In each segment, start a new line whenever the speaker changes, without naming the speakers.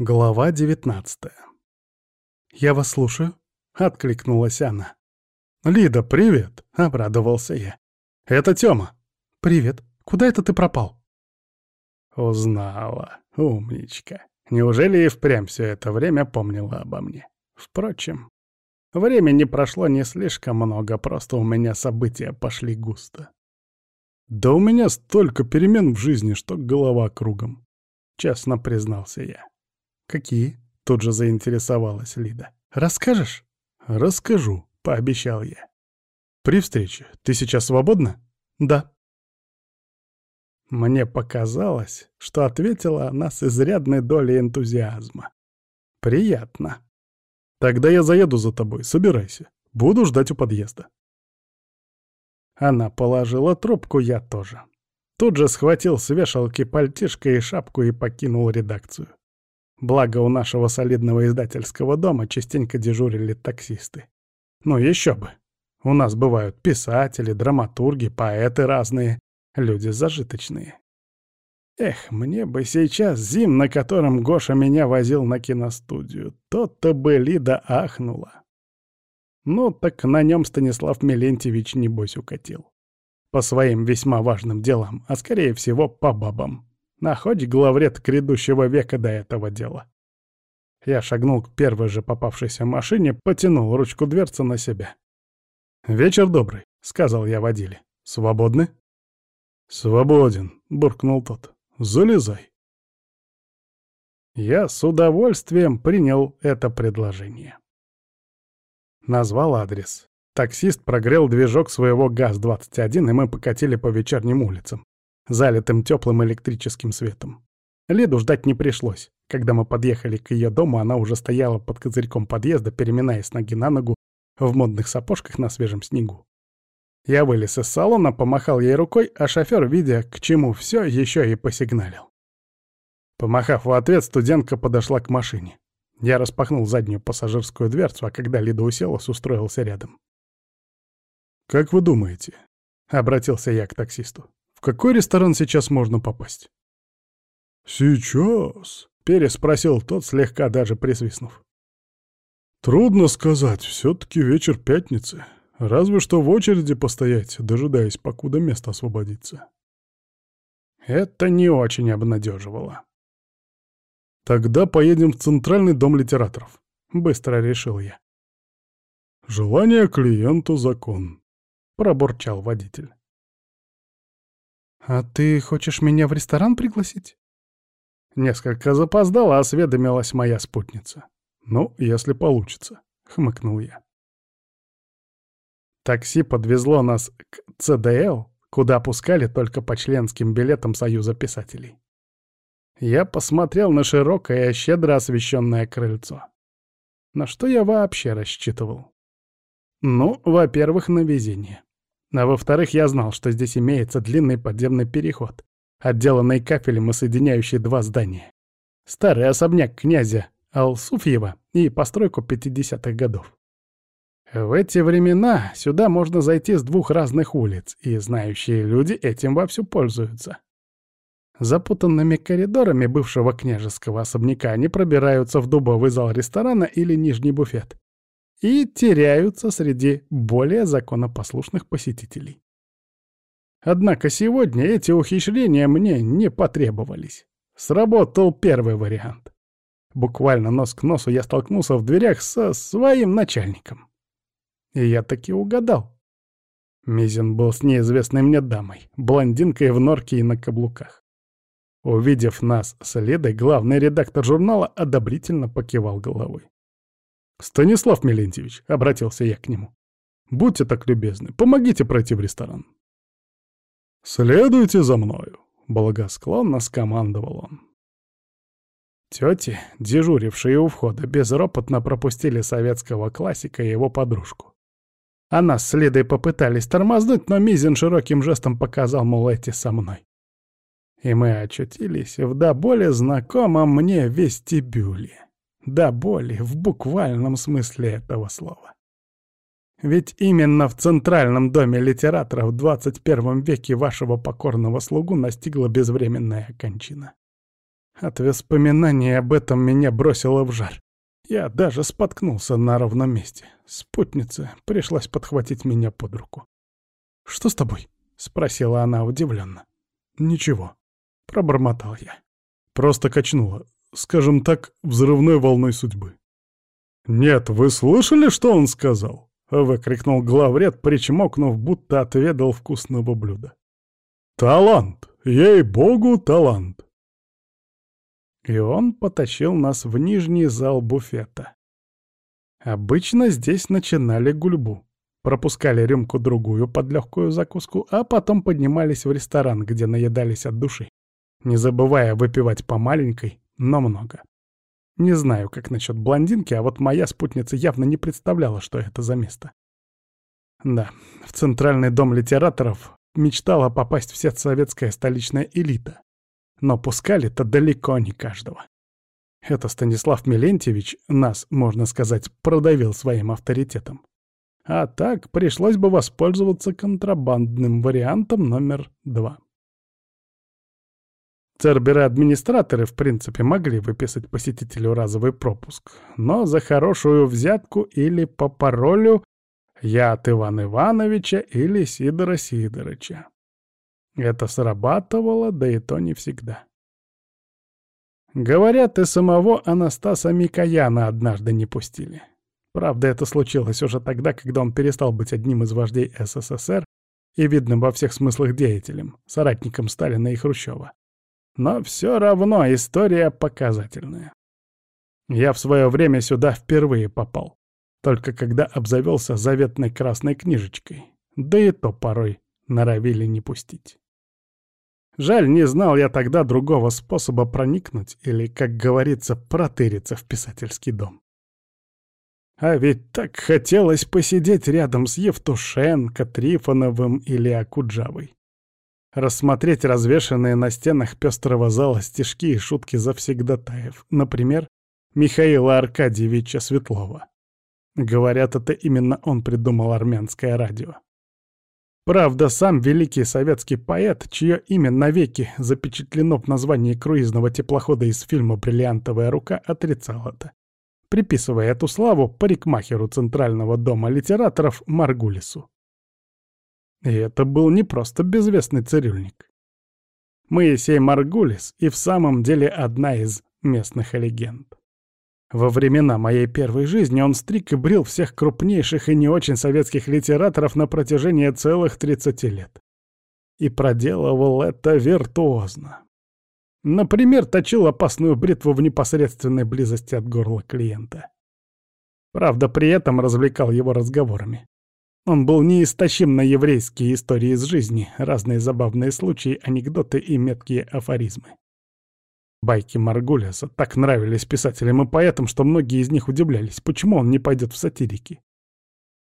Глава девятнадцатая. «Я вас слушаю», — откликнулась она. «Лида, привет!» — обрадовался я. «Это Тёма». «Привет. Куда это ты пропал?» Узнала. Умничка. Неужели и впрямь все это время помнила обо мне? Впрочем, времени прошло не слишком много, просто у меня события пошли густо. Да у меня столько перемен в жизни, что голова кругом. Честно признался я. «Какие?» — тут же заинтересовалась Лида. «Расскажешь?» «Расскажу», — пообещал я. «При встрече. Ты сейчас свободна?» «Да». Мне показалось, что ответила она с изрядной долей энтузиазма. «Приятно. Тогда я заеду за тобой, собирайся. Буду ждать у подъезда». Она положила трубку, я тоже. Тут же схватил с вешалки пальтишко и шапку и покинул редакцию. Благо у нашего солидного издательского дома частенько дежурили таксисты. Ну еще бы. У нас бывают писатели, драматурги, поэты разные, люди зажиточные. Эх, мне бы сейчас зим, на котором Гоша меня возил на киностудию. Тот-то бы Лида ахнула. Ну, так на нем Станислав Мелентьевич небось укатил по своим весьма важным делам, а скорее всего по бабам. На хоть главред грядущего века до этого дела. Я шагнул к первой же попавшейся машине, потянул ручку дверцы на себя. «Вечер добрый», — сказал я водиле. «Свободны?» «Свободен», — буркнул тот. «Залезай». Я с удовольствием принял это предложение. Назвал адрес. Таксист прогрел движок своего ГАЗ-21, и мы покатили по вечерним улицам, залитым теплым электрическим светом. Лиду ждать не пришлось. Когда мы подъехали к ее дому, она уже стояла под козырьком подъезда, переминаясь ноги на ногу в модных сапожках на свежем снегу. Я вылез из салона, помахал ей рукой, а шофер, видя, к чему все, еще и посигналил. Помахав в ответ, студентка подошла к машине. Я распахнул заднюю пассажирскую дверцу, а когда Лида уселась, устроился рядом. «Как вы думаете?» — обратился я к таксисту. «В какой ресторан сейчас можно попасть?» «Сейчас?» — переспросил тот, слегка даже присвистнув. «Трудно сказать, все-таки вечер пятницы. Разве что в очереди постоять, дожидаясь, покуда место освободится». Это не очень обнадеживало. «Тогда поедем в Центральный дом литераторов», — быстро решил я. «Желание клиенту — закон», пробурчал водитель. «А ты хочешь меня в ресторан пригласить?» Несколько запоздала, осведомилась моя спутница. «Ну, если получится», — хмыкнул я. Такси подвезло нас к ЦДЛ, куда пускали только по членским билетам Союза писателей. Я посмотрел на широкое, щедро освещенное крыльцо. На что я вообще рассчитывал? Ну, во-первых, на везение. А во-вторых, я знал, что здесь имеется длинный подземный переход, отделанный кафелем и соединяющий два здания. Старый особняк князя Алсуфьева и постройку 50-х годов. В эти времена сюда можно зайти с двух разных улиц, и знающие люди этим вовсю пользуются. Запутанными коридорами бывшего княжеского особняка они пробираются в дубовый зал ресторана или нижний буфет, и теряются среди более законопослушных посетителей. Однако сегодня эти ухищрения мне не потребовались. Сработал первый вариант. Буквально нос к носу я столкнулся в дверях со своим начальником. И я таки угадал. Мизин был с неизвестной мне дамой, блондинкой в норке и на каблуках. Увидев нас с Ледой, главный редактор журнала одобрительно покивал головой. «Станислав Мелентьевич», — обратился я к нему, — «будьте так любезны, помогите пройти в ресторан». «Следуйте за мною», — благосклонно скомандовал он. Тети, дежурившие у входа, безропотно пропустили советского классика и его подружку. А нас с Лидой попытались тормознуть, но Мизин широким жестом показал, мол, эти со мной. И мы очутились в до более знакомом мне вестибюле до боли в буквальном смысле этого слова. Ведь именно в Центральном доме литератора в 21 веке вашего покорного слугу настигла безвременная кончина. От воспоминаний об этом меня бросило в жар. Я даже споткнулся на ровном месте. Спутница пришлось подхватить меня под руку. «Что с тобой?» — спросила она удивленно. «Ничего», — пробормотал я. Просто качнула, скажем так, взрывной волной судьбы. «Нет, вы слышали, что он сказал?» — выкрикнул главред, причмокнув, будто отведал вкусного блюда. «Талант! Ей-богу, талант!» И он потащил нас в нижний зал буфета. Обычно здесь начинали гульбу. Пропускали рюмку-другую под легкую закуску, а потом поднимались в ресторан, где наедались от души, не забывая выпивать по маленькой, но много. Не знаю, как насчет блондинки, а вот моя спутница явно не представляла, что это за место. Да, в Центральный дом литераторов мечтала попасть вся советская столичная элита. Но пускали-то далеко не каждого. Это Станислав Милентьевич нас, можно сказать, продавил своим авторитетом. А так пришлось бы воспользоваться контрабандным вариантом номер два. Церберы-администраторы, в принципе, могли выписать посетителю разовый пропуск, но за хорошую взятку или по паролю «Я от Ивана Ивановича» или «Сидора Сидорыча». Это срабатывало, да и то не всегда. Говорят, и самого Анастаса Микояна однажды не пустили. Правда, это случилось уже тогда, когда он перестал быть одним из вождей СССР и видным во всех смыслах деятелем, соратником Сталина и Хрущева. Но все равно история показательная. Я в свое время сюда впервые попал, только когда обзавелся заветной красной книжечкой, да и то порой норовили не пустить. Жаль, не знал я тогда другого способа проникнуть или, как говорится, протыриться в писательский дом. А ведь так хотелось посидеть рядом с Евтушенко, Трифоновым или Акуджавой рассмотреть развешанные на стенах пестрого зала стишки и шутки завсегдатаев, например, Михаила Аркадьевича Светлова. Говорят, это именно он придумал армянское радио. Правда, сам великий советский поэт, чье имя навеки запечатлено в названии круизного теплохода из фильма «Бриллиантовая рука», отрицал это, приписывая эту славу парикмахеру Центрального дома литераторов Маргулису. И это был не просто безвестный цирюльник. Моисей Маргулис и в самом деле одна из местных легенд. Во времена моей первой жизни он стриг и брил всех крупнейших и не очень советских литераторов на протяжении целых 30 лет. И проделывал это виртуозно. Например, точил опасную бритву в непосредственной близости от горла клиента. Правда, при этом развлекал его разговорами. Он был неистощим на еврейские истории из жизни, разные забавные случаи, анекдоты и меткие афоризмы. Байки Маргулиса так нравились писателям и поэтам, что многие из них удивлялись, почему он не пойдет в сатирики.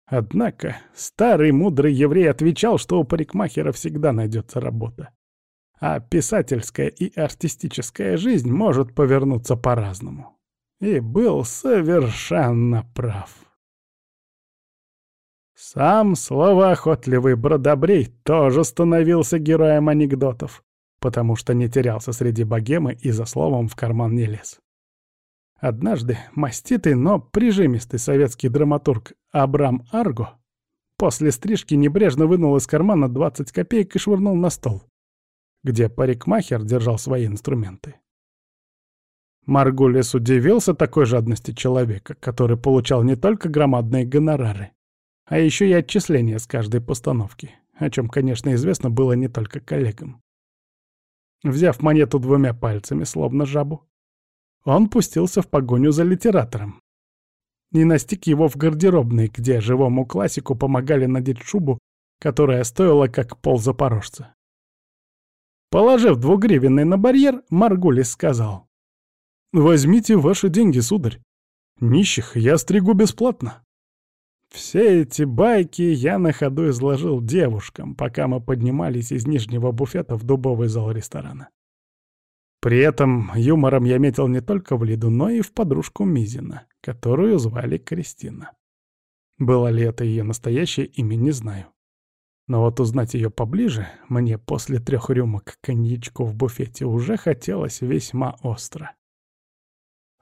Однако старый мудрый еврей отвечал, что у парикмахера всегда найдется работа. А писательская и артистическая жизнь может повернуться по-разному. И был совершенно прав. Сам словоохотливый Бродобрей тоже становился героем анекдотов, потому что не терялся среди богемы и за словом в карман не лез. Однажды маститый, но прижимистый советский драматург Абрам Арго после стрижки небрежно вынул из кармана 20 копеек и швырнул на стол, где парикмахер держал свои инструменты. Маргулис удивился такой жадности человека, который получал не только громадные гонорары, а еще и отчисления с каждой постановки, о чем, конечно, известно было не только коллегам. Взяв монету двумя пальцами, словно жабу, он пустился в погоню за литератором. И настиг его в гардеробной, где живому классику помогали надеть шубу, которая стоила как пол запорожца. Положив двугривенный на барьер, Маргулис сказал. «Возьмите ваши деньги, сударь. Нищих я стригу бесплатно». Все эти байки я на ходу изложил девушкам, пока мы поднимались из нижнего буфета в дубовый зал ресторана. При этом юмором я метил не только в Лиду, но и в подружку Мизина, которую звали Кристина. Было ли это ее настоящее имя, не знаю. Но вот узнать ее поближе мне после трех рюмок коньячку в буфете уже хотелось весьма остро.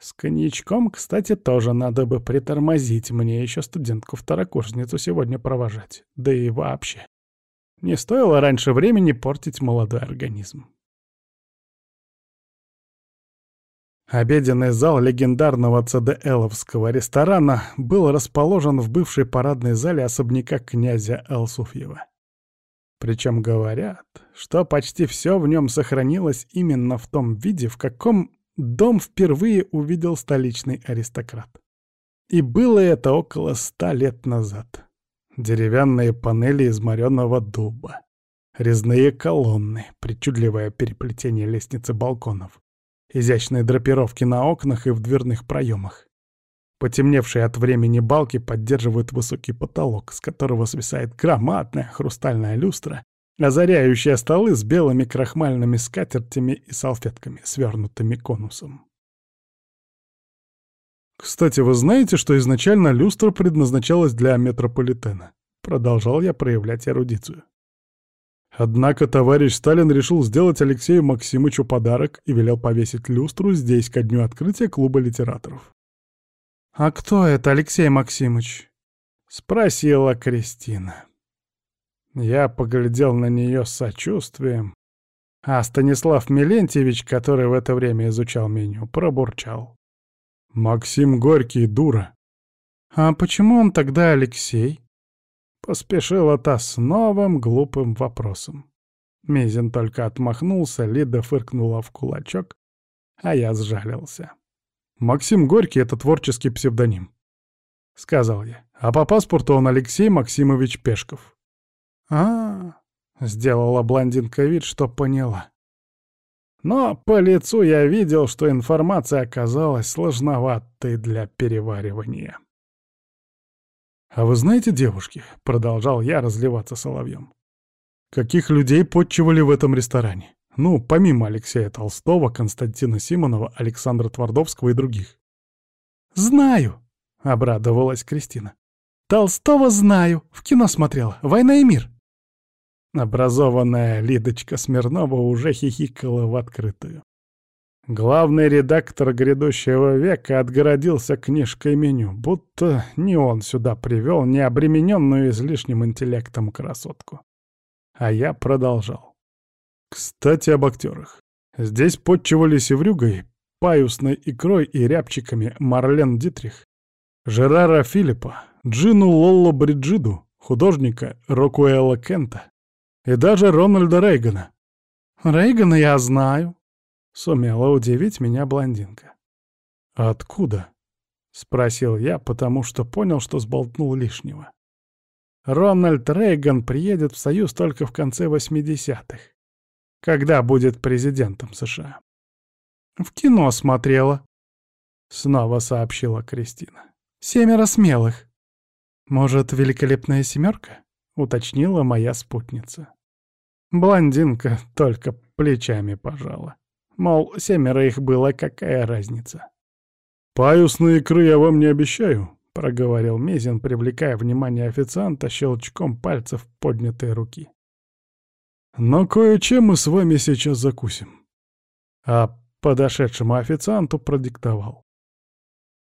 С коньячком, кстати, тоже надо бы притормозить, мне еще студентку-второкурсницу сегодня провожать, да и вообще. Не стоило раньше времени портить молодой организм. Обеденный зал легендарного ЦДЛовского ресторана был расположен в бывшей парадной зале особняка князя Алсуфьева. Причем говорят, что почти все в нем сохранилось именно в том виде, в каком дом впервые увидел столичный аристократ. И было это около ста лет назад. Деревянные панели из мореного дуба, резные колонны, причудливое переплетение лестницы балконов, изящные драпировки на окнах и в дверных проемах. Потемневшие от времени балки поддерживают высокий потолок, с которого свисает громадная хрустальная люстра, озаряющая столы с белыми крахмальными скатертями и салфетками, свернутыми конусом. «Кстати, вы знаете, что изначально люстра предназначалась для метрополитена?» Продолжал я проявлять эрудицию. Однако товарищ Сталин решил сделать Алексею Максимовичу подарок и велел повесить люстру здесь ко дню открытия клуба литераторов. «А кто это, Алексей Максимович?» — спросила Кристина. Я поглядел на нее с сочувствием, а Станислав Милентьевич, который в это время изучал меню, пробурчал. «Максим Горький, дура!» «А почему он тогда Алексей?» Поспешила та с новым глупым вопросом. Мизин только отмахнулся, Лида фыркнула в кулачок, а я сжалился. «Максим Горький — это творческий псевдоним», — сказал я. «А по паспорту он Алексей Максимович Пешков». А, сделала блондинка вид, что поняла. Но по лицу я видел, что информация оказалась сложноватой для переваривания. «А вы знаете, девушки?» — продолжал я разливаться соловьем. «Каких людей подчивали в этом ресторане? Ну, помимо Алексея Толстого, Константина Симонова, Александра Твардовского и других». «Знаю!» — обрадовалась Кристина. «Толстого знаю. В кино смотрела. «Война и мир». Образованная Лидочка Смирнова уже хихикала в открытую. Главный редактор грядущего века отгородился книжкой меню, будто не он сюда привел необремененную излишним интеллектом красотку. А я продолжал. Кстати, об актерах. Здесь подчивали севрюгой, паюсной икрой и рябчиками Марлен Дитрих, Жерара Филиппа, Джину Лолло Бриджиду, художника Рокуэлла Кента и даже Рональда Рейгана. «Рейгана я знаю», Сумела удивить меня блондинка. «Откуда?» — спросил я, потому что понял, что сболтнул лишнего. Рональд Рейган приедет в Союз только в конце 80-х, когда будет президентом США. «В кино смотрела», — снова сообщила Кристина. «Семеро смелых». «Может, великолепная семерка?» — уточнила моя спутница. Блондинка только плечами пожала. Мол, семеро их было, какая разница? «Паюсные икры я вам не обещаю», — проговорил Мезин, привлекая внимание официанта щелчком пальцев поднятой руки. «Но кое-чем мы с вами сейчас закусим». А подошедшему официанту продиктовал.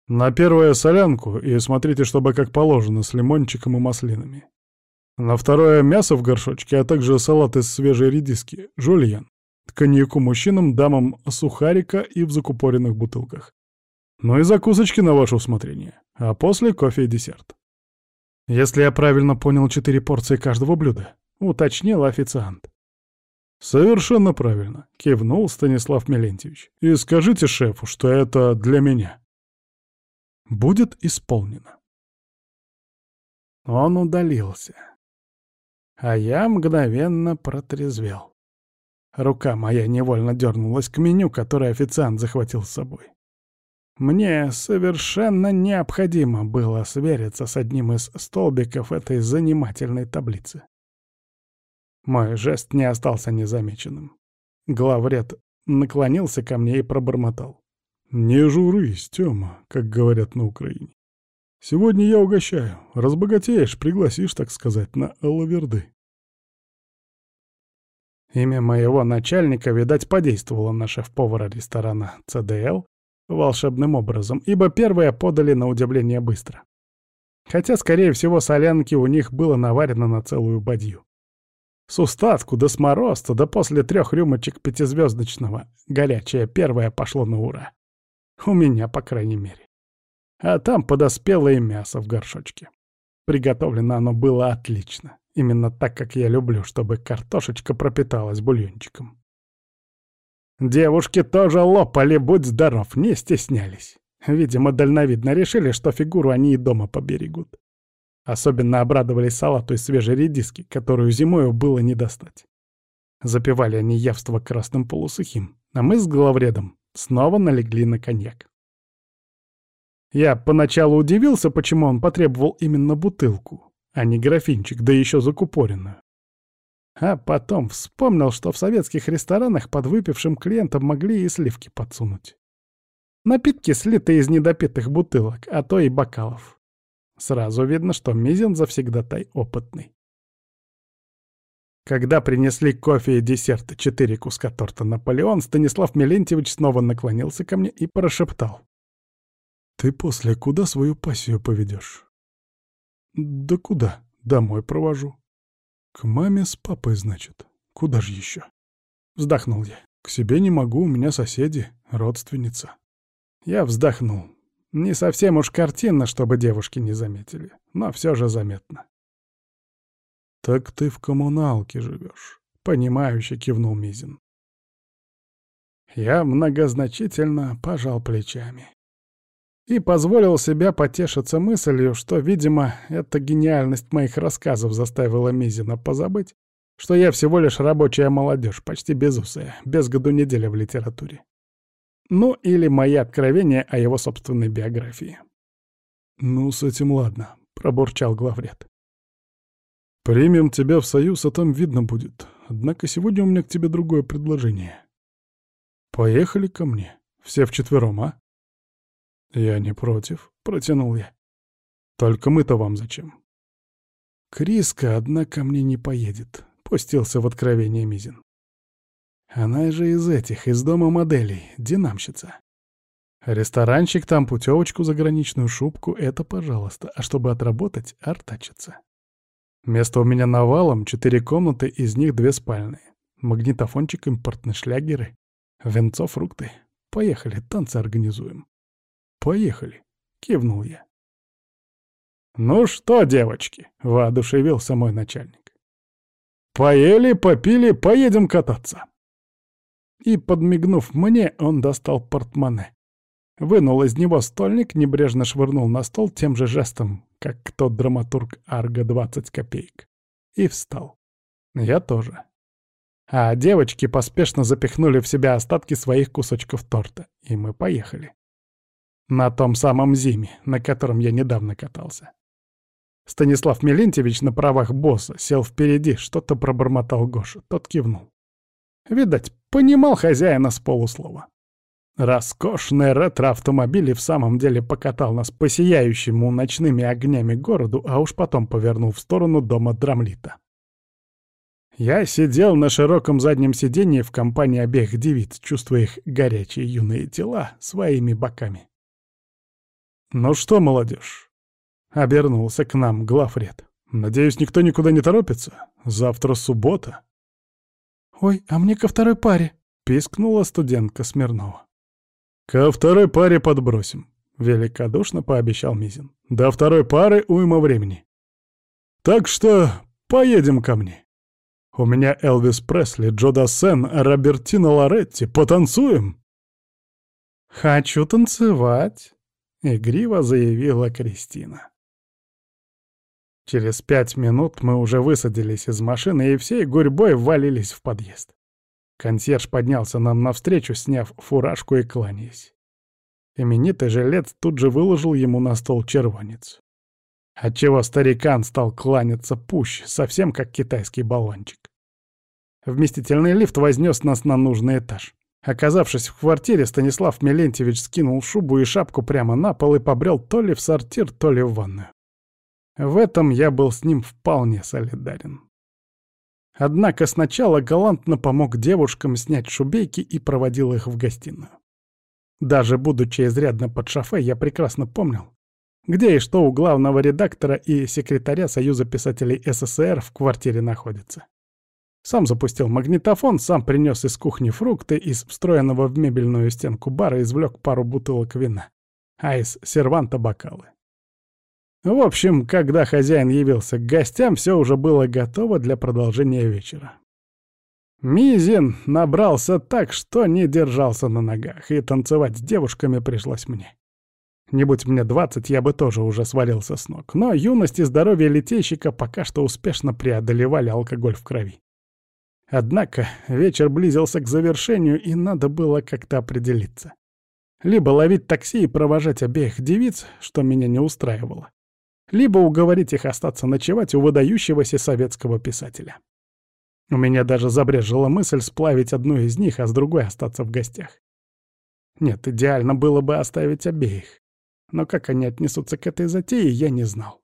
«На первое солянку, и смотрите, чтобы как положено, с лимончиком и маслинами. На второе мясо в горшочке, а также салат из свежей редиски, жульен коньяку мужчинам, дамам сухарика и в закупоренных бутылках. Ну и закусочки на ваше усмотрение. А после кофе и десерт. Если я правильно понял четыре порции каждого блюда, уточнил официант. «Совершенно правильно», — кивнул Станислав Мелентьевич. «И скажите шефу, что это для меня». «Будет исполнено». Он удалился. А я мгновенно протрезвел. Рука моя невольно дернулась к меню, которое официант захватил с собой. Мне совершенно необходимо было свериться с одним из столбиков этой занимательной таблицы. Мой жест не остался незамеченным. Главред наклонился ко мне и пробормотал. «Не журись, Тёма, как говорят на Украине. Сегодня я угощаю. Разбогатеешь, пригласишь, так сказать, на алаверды». Имя моего начальника, видать, подействовало на шеф-повара ресторана «ЦДЛ» волшебным образом, ибо первые подали на удивление быстро. Хотя, скорее всего, солянки у них было наварено на целую бадью. С устатку до смороза, да после трех рюмочек пятизвездочного горячее первое пошло на ура. У меня, по крайней мере. А там подоспело и мясо в горшочке. Приготовлено оно было отлично. Именно так, как я люблю, чтобы картошечка пропиталась бульончиком. Девушки тоже лопали, будь здоров, не стеснялись. Видимо, дальновидно решили, что фигуру они и дома поберегут. Особенно обрадовались салату из свежей редиски, которую зимою было не достать. Запивали они явство красным полусухим, а мы с главредом снова налегли на коньяк. Я поначалу удивился, почему он потребовал именно бутылку, а не графинчик, да еще закупоренную. А потом вспомнил, что в советских ресторанах под выпившим клиентам могли и сливки подсунуть. Напитки слиты из недопитых бутылок, а то и бокалов. Сразу видно, что Мизин завсегдатай опытный. Когда принесли кофе и десерт, четыре куска торта «Наполеон», Станислав Мелентьевич снова наклонился ко мне и прошептал. «Ты после куда свою пассию поведешь?» «Да куда? Домой провожу». «К маме с папой, значит. Куда же еще?» Вздохнул я. «К себе не могу, у меня соседи, родственница». Я вздохнул. Не совсем уж картинно, чтобы девушки не заметили, но все же заметно. «Так ты в коммуналке живешь», — понимающе кивнул Мизин. Я многозначительно пожал плечами и позволил себя потешиться мыслью, что, видимо, эта гениальность моих рассказов заставила Мизина позабыть, что я всего лишь рабочая молодежь, почти безусая, без году недели в литературе. Ну, или мои откровения о его собственной биографии. «Ну, с этим ладно», — пробурчал главред. «Примем тебя в союз, а там видно будет. Однако сегодня у меня к тебе другое предложение. Поехали ко мне. Все вчетвером, а?» «Я не против», — протянул я. «Только мы-то вам зачем?» «Криска, однако, мне не поедет», — пустился в откровение Мизин. «Она же из этих, из дома моделей, динамщица. Ресторанчик там, путевочку, заграничную шубку — это пожалуйста, а чтобы отработать — артачиться. Место у меня навалом, четыре комнаты, из них две спальные. Магнитофончик, импортные шлягеры, венцо, фрукты. Поехали, танцы организуем. «Поехали», — кивнул я. «Ну что, девочки», — воодушевился мой начальник. «Поели, попили, поедем кататься». И, подмигнув мне, он достал портмоне. Вынул из него стольник, небрежно швырнул на стол тем же жестом, как тот драматург Арго 20 копеек. И встал. Я тоже. А девочки поспешно запихнули в себя остатки своих кусочков торта, и мы поехали. На том самом зиме, на котором я недавно катался. Станислав Мелентьевич на правах босса сел впереди, что-то пробормотал Гоша. Тот кивнул. Видать, понимал хозяина с полуслова. Роскошный ретро-автомобиль и в самом деле покатал нас по сияющему ночными огнями городу, а уж потом повернул в сторону дома Драмлита. Я сидел на широком заднем сиденье в компании обеих девиц, чувствуя их горячие юные тела своими боками. «Ну что, молодежь?» — обернулся к нам главред. «Надеюсь, никто никуда не торопится? Завтра суббота». «Ой, а мне ко второй паре!» — пискнула студентка Смирнова. «Ко второй паре подбросим», — великодушно пообещал Мизин. «До второй пары уйма времени. Так что поедем ко мне. У меня Элвис Пресли, Джо Дассен, Робертино Лоретти. Потанцуем?» «Хочу танцевать», — игриво заявила Кристина. Через пять минут мы уже высадились из машины и всей гурьбой ввалились в подъезд. Консьерж поднялся нам навстречу, сняв фуражку и кланяясь. Именитый жилец тут же выложил ему на стол червонец. Отчего старикан стал кланяться пуще, совсем как китайский баллончик. Вместительный лифт вознес нас на нужный этаж. Оказавшись в квартире, Станислав Мелентьевич скинул шубу и шапку прямо на пол и побрел то ли в сортир, то ли в ванную. В этом я был с ним вполне солидарен. Однако сначала галантно помог девушкам снять шубейки и проводил их в гостиную. Даже будучи изрядно под шофе, я прекрасно помнил, где и что у главного редактора и секретаря Союза писателей СССР в квартире находится. Сам запустил магнитофон, сам принес из кухни фрукты, из встроенного в мебельную стенку бара извлек пару бутылок вина, а из серванта бокалы. В общем, когда хозяин явился к гостям, все уже было готово для продолжения вечера. Мизин набрался так, что не держался на ногах, и танцевать с девушками пришлось мне. Не будь мне двадцать, я бы тоже уже свалился с ног, но юность и здоровье летейщика пока что успешно преодолевали алкоголь в крови. Однако вечер близился к завершению, и надо было как-то определиться. Либо ловить такси и провожать обеих девиц, что меня не устраивало, либо уговорить их остаться ночевать у выдающегося советского писателя. У меня даже забрежила мысль сплавить одну из них, а с другой остаться в гостях. Нет, идеально было бы оставить обеих. Но как они отнесутся к этой затее, я не знал.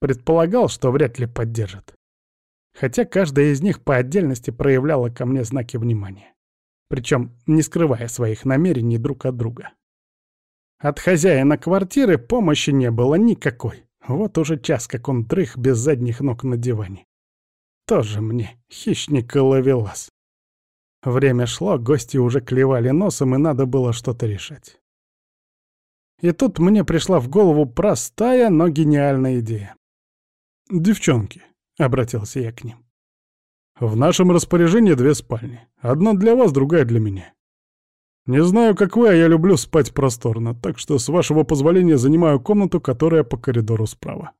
Предполагал, что вряд ли поддержат. Хотя каждая из них по отдельности проявляла ко мне знаки внимания. Причем не скрывая своих намерений друг от друга. От хозяина квартиры помощи не было никакой. Вот уже час, как он дрых без задних ног на диване. Тоже мне хищник и ловелас. Время шло, гости уже клевали носом, и надо было что-то решать. И тут мне пришла в голову простая, но гениальная идея. «Девчонки», — обратился я к ним, — «в нашем распоряжении две спальни. Одна для вас, другая для меня. Не знаю, как вы, а я люблю спать просторно, так что, с вашего позволения, занимаю комнату, которая по коридору справа.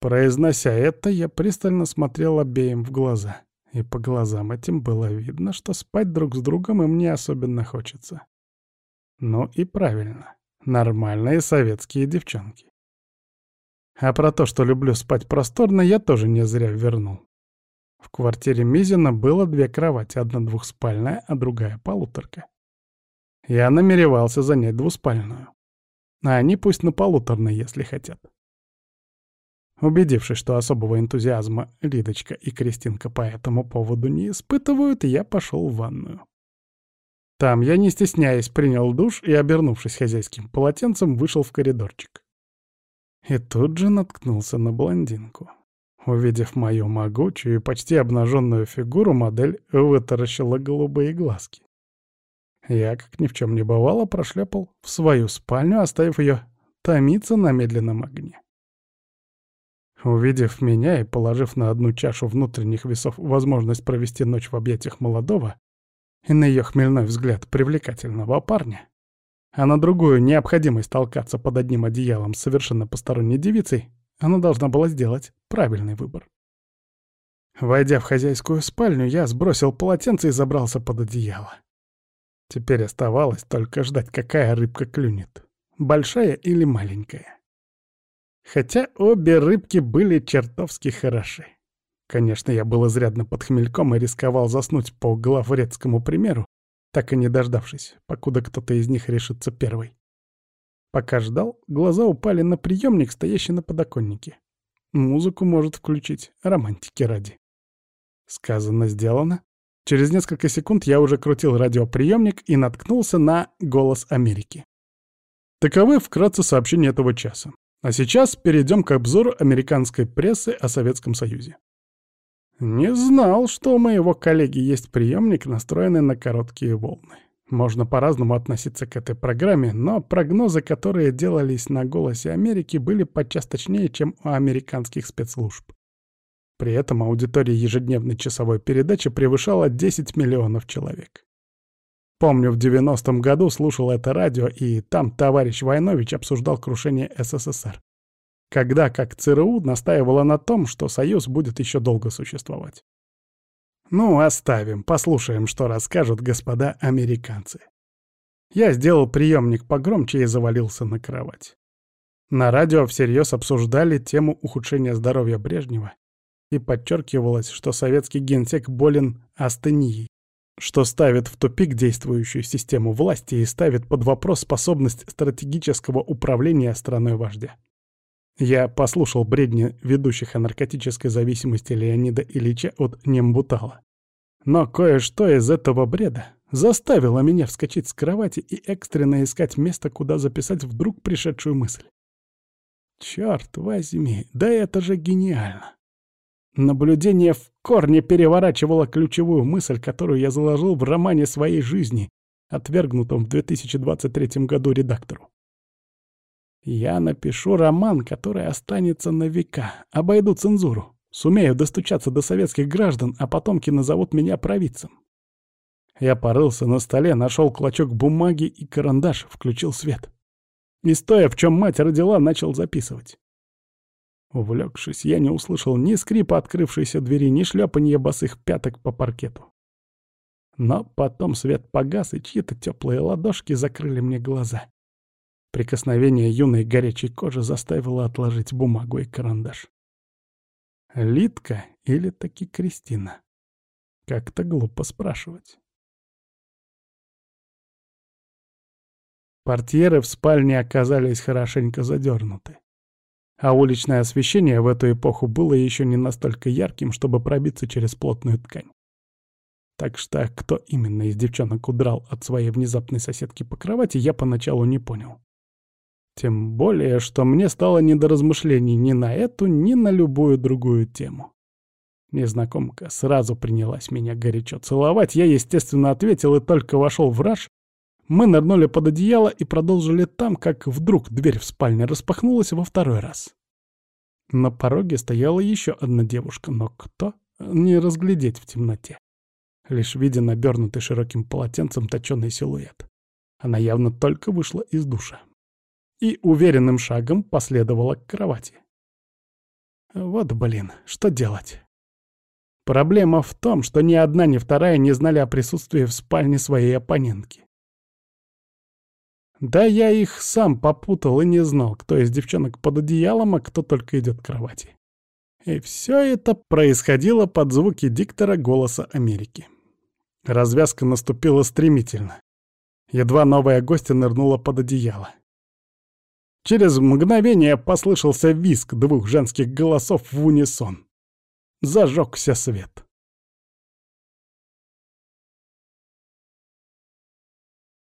Произнося это, я пристально смотрел обеим в глаза. И по глазам этим было видно, что спать друг с другом им не особенно хочется. Ну и правильно. Нормальные советские девчонки. А про то, что люблю спать просторно, я тоже не зря вернул. В квартире Мизина было две кровати, одна двухспальная, а другая полуторка я намеревался занять двуспальную. А они пусть на полуторной, если хотят. Убедившись, что особого энтузиазма Лидочка и Кристинка по этому поводу не испытывают, я пошел в ванную. Там я, не стесняясь, принял душ и, обернувшись хозяйским полотенцем, вышел в коридорчик. И тут же наткнулся на блондинку. Увидев мою могучую и почти обнаженную фигуру, модель вытаращила голубые глазки. Я, как ни в чем не бывало, прошлепал в свою спальню, оставив ее томиться на медленном огне. Увидев меня и положив на одну чашу внутренних весов возможность провести ночь в объятиях молодого и на ее хмельной взгляд привлекательного парня, а на другую необходимость толкаться под одним одеялом с совершенно посторонней девицей, она должна была сделать правильный выбор. Войдя в хозяйскую спальню, я сбросил полотенце и забрался под одеяло. Теперь оставалось только ждать, какая рыбка клюнет. Большая или маленькая. Хотя обе рыбки были чертовски хороши. Конечно, я был изрядно под хмельком и рисковал заснуть по главрецкому примеру, так и не дождавшись, покуда кто-то из них решится первый. Пока ждал, глаза упали на приемник, стоящий на подоконнике. Музыку может включить, романтики ради. Сказано, сделано. Через несколько секунд я уже крутил радиоприемник и наткнулся на «Голос Америки». Таковы вкратце сообщения этого часа. А сейчас перейдем к обзору американской прессы о Советском Союзе. Не знал, что у моего коллеги есть приемник, настроенный на короткие волны. Можно по-разному относиться к этой программе, но прогнозы, которые делались на «Голосе Америки», были подчас точнее, чем у американских спецслужб. При этом аудитория ежедневной часовой передачи превышала 10 миллионов человек. Помню, в 90-м году слушал это радио, и там товарищ Войнович обсуждал крушение СССР. Когда, как ЦРУ, настаивала на том, что Союз будет еще долго существовать. Ну, оставим, послушаем, что расскажут господа американцы. Я сделал приемник погромче и завалился на кровать. На радио всерьез обсуждали тему ухудшения здоровья Брежнева и подчеркивалось, что советский генсек болен астенией, что ставит в тупик действующую систему власти и ставит под вопрос способность стратегического управления страной вождя. Я послушал бредни ведущих о наркотической зависимости Леонида Ильича от Нембутала. Но кое-что из этого бреда заставило меня вскочить с кровати и экстренно искать место, куда записать вдруг пришедшую мысль. Черт возьми, да это же гениально! Наблюдение в корне переворачивало ключевую мысль, которую я заложил в романе своей жизни, отвергнутом в 2023 году редактору. Я напишу роман, который останется на века, обойду цензуру, сумею достучаться до советских граждан, а потомки назовут меня провидцем. Я порылся на столе, нашел клочок бумаги и карандаш, включил свет. И стоя, в чем мать родила, начал записывать. Увлекшись, я не услышал ни скрипа открывшейся двери, ни шлепанья босых пяток по паркету. Но потом свет погас, и чьи-то теплые ладошки закрыли мне глаза. Прикосновение юной горячей кожи заставило отложить бумагу и карандаш. Литка или таки Кристина? Как-то глупо спрашивать. Портьеры в спальне оказались хорошенько задернуты. А уличное освещение в эту эпоху было еще не настолько ярким, чтобы пробиться через плотную ткань. Так что кто именно из девчонок удрал от своей внезапной соседки по кровати, я поначалу не понял. Тем более, что мне стало не до размышлений ни на эту, ни на любую другую тему. Незнакомка сразу принялась меня горячо целовать, я, естественно, ответил и только вошел в раж, мы нырнули под одеяло и продолжили там, как вдруг дверь в спальне распахнулась во второй раз. На пороге стояла еще одна девушка, но кто — не разглядеть в темноте. Лишь виден обернутый широким полотенцем точеный силуэт. Она явно только вышла из душа и уверенным шагом последовала к кровати. Вот блин, что делать? Проблема в том, что ни одна, ни вторая не знали о присутствии в спальне своей оппонентки. Да я их сам попутал и не знал, кто из девчонок под одеялом, а кто только идет к кровати. И все это происходило под звуки диктора «Голоса Америки». Развязка наступила стремительно. Едва новая гостья нырнула под одеяло. Через мгновение послышался визг двух женских голосов в унисон. Зажегся свет.